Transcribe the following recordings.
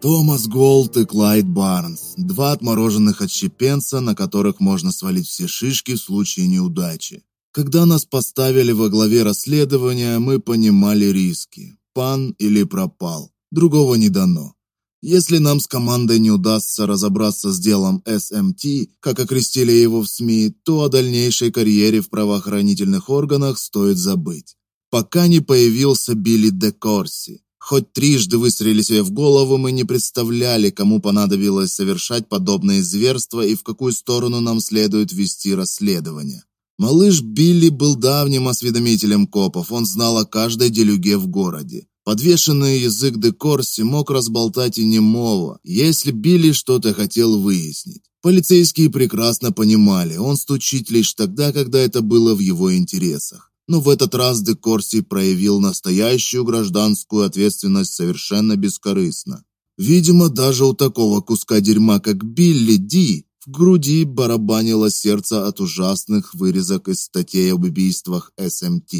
Томас Голд и Клайд Барнс – два отмороженных отщепенца, на которых можно свалить все шишки в случае неудачи. Когда нас поставили во главе расследования, мы понимали риски. Пан или пропал. Другого не дано. Если нам с командой не удастся разобраться с делом СМТ, как окрестили его в СМИ, то о дальнейшей карьере в правоохранительных органах стоит забыть. Пока не появился Билли де Корси, Хоть трижды выстрели себе в голову, мы не представляли, кому понадобилось совершать подобные зверства и в какую сторону нам следует вести расследование. Малыш Билли был давним осведомителем копов, он знал о каждой делюге в городе. Подвешенный язык де Корси мог разболтать и немого, если Билли что-то хотел выяснить. Полицейские прекрасно понимали, он стучит лишь тогда, когда это было в его интересах но в этот раз де Корси проявил настоящую гражданскую ответственность совершенно бескорыстно. Видимо, даже у такого куска дерьма, как Билли Ди, в груди барабанило сердце от ужасных вырезок из статей об убийствах СМТ.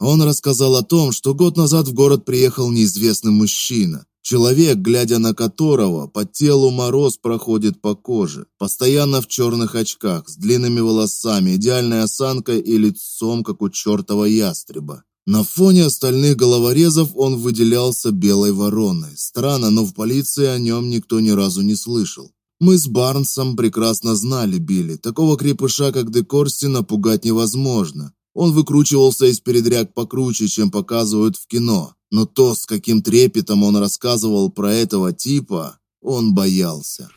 Он рассказал о том, что год назад в город приехал неизвестный мужчина, Человек, глядя на которого, по телу мороз проходит по коже, постоянно в черных очках, с длинными волосами, идеальной осанкой и лицом, как у чертова ястреба. На фоне остальных головорезов он выделялся белой вороной. Странно, но в полиции о нем никто ни разу не слышал. Мы с Барнсом прекрасно знали Билли. Такого крепыша, как Декорси, напугать невозможно. Он выкручивался из передряг покруче, чем показывают в кино но то, с каким трепетом он рассказывал про этого типа, он боялся.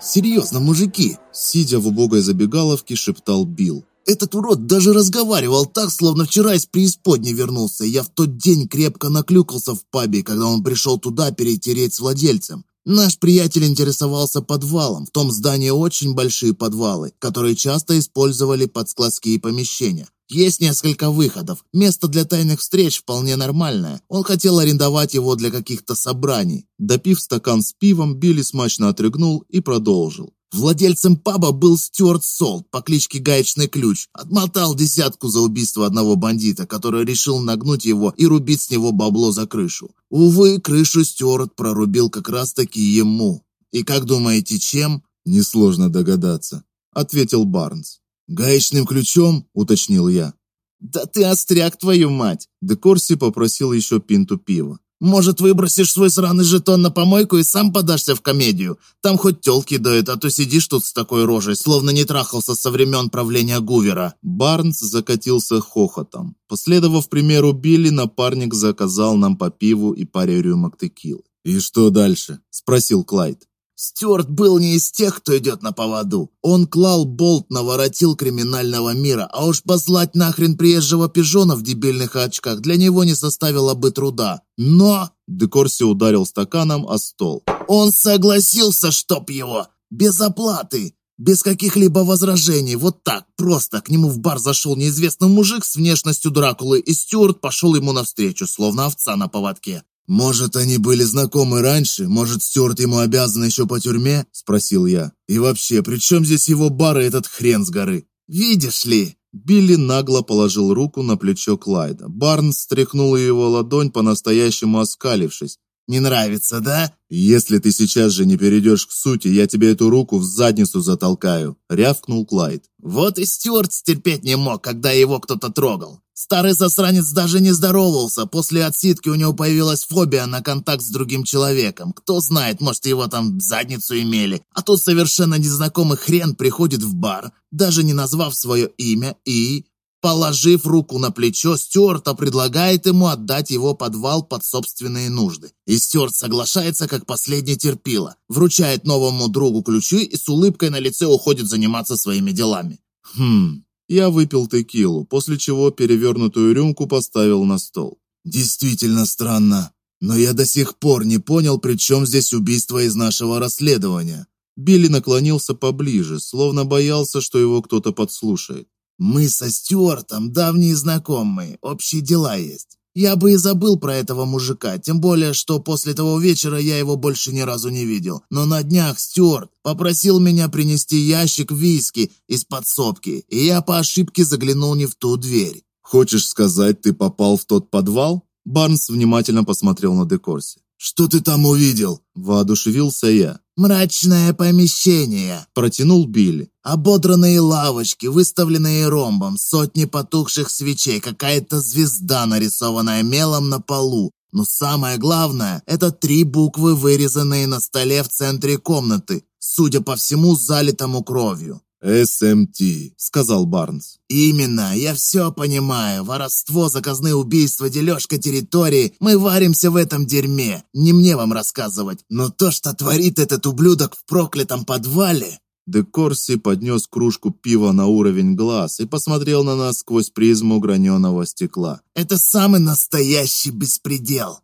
Серьезно, мужики, сидя в убогой забегаловке, шептал Билл. Этот урод даже разговаривал так, словно вчера из преисподней вернулся. Я в тот день крепко наклюкался в пабе, когда он пришел туда перетереть с владельцем. Наш приятель интересовался подвалом. В том здании очень большие подвалы, которые часто использовали под складские помещения. Есть несколько выходов. Место для тайных встреч вполне нормальное. Он хотел арендовать его для каких-то собраний. Допив стакан с пивом, Билли смачно отрыгнул и продолжил. Владельцем паба был Стюарт Солт по кличке Гаечный Ключ. Отмотал десятку за убийство одного бандита, который решил нагнуть его и рубить с него бабло за крышу. Увы, крышу Стюарт прорубил как раз-таки ему. И как думаете, чем? Несложно догадаться, ответил Барнс. Гаечным ключом, уточнил я. Да ты остряк, твою мать. Декорси попросил еще пинту пива. Может, выбросишь свой сраный жетон на помойку и сам подашься в комедию? Там хоть тёлки дают, а то сидишь тут с такой рожей, словно не трахался со времен правления Гувера». Барнс закатился хохотом. Последовав примеру Билли, напарник заказал нам по пиву и паре рюмок текилы. «И что дальше?» – спросил Клайд. Стюарт был не из тех, кто идет на поводу. Он клал болт, наворотил криминального мира, а уж послать нахрен приезжего пижона в дебильных очках для него не составило бы труда. Но... Декорси ударил стаканом о стол. Он согласился, чтоб его. Без оплаты. Без каких-либо возражений, вот так, просто к нему в бар зашел неизвестный мужик с внешностью Дракулы, и Стюарт пошел ему навстречу, словно овца на поводке. «Может, они были знакомы раньше? Может, Стюарт ему обязан еще по тюрьме?» – спросил я. «И вообще, при чем здесь его бар и этот хрен с горы?» «Видишь ли...» Билли нагло положил руку на плечо Клайда. Барнс стряхнул его ладонь, по-настоящему оскалившись. Не нравится, да? Если ты сейчас же не перейдешь к сути, я тебе эту руку в задницу затолкаю, рявкнул Клайд. Вот и Стюарт стерпеть не мог, когда его кто-то трогал. Старый засранец даже не здоровался. После отсидки у него появилась фобия на контакт с другим человеком. Кто знает, может, его там задницу имели. А тут совершенно незнакомый хрен приходит в бар, даже не назвав свое имя и Положив руку на плечо, Стюарта предлагает ему отдать его подвал под собственные нужды. И Стюарт соглашается, как последний терпило, вручает новому другу ключи и с улыбкой на лице уходит заниматься своими делами. Хм, я выпил текилу, после чего перевернутую рюмку поставил на стол. Действительно странно, но я до сих пор не понял, при чем здесь убийство из нашего расследования. Билли наклонился поближе, словно боялся, что его кто-то подслушает. Мы со Стюартом давние знакомые, общие дела есть. Я бы и забыл про этого мужика, тем более, что после того вечера я его больше ни разу не видел. Но на днях Стюарт попросил меня принести ящик виски из подсобки, и я по ошибке заглянул не в ту дверь. Хочешь сказать, ты попал в тот подвал? Барнс внимательно посмотрел на Декорси. Что ты там увидел? воодушевился я. Мрачное помещение, протянул Билли. Ободранные лавочки, выставленные ромбом, сотни потухших свечей, какая-то звезда, нарисованная мелом на полу. Но самое главное это три буквы, вырезанные на столе в центре комнаты, судя по всему, залитому кровью. «СМТ», — сказал Барнс. «Именно, я все понимаю. Воровство, заказные убийства, дележка территории. Мы варимся в этом дерьме. Не мне вам рассказывать. Но то, что творит этот ублюдок в проклятом подвале...» Декорси поднес кружку пива на уровень глаз и посмотрел на нас сквозь призму граненого стекла. «Это самый настоящий беспредел.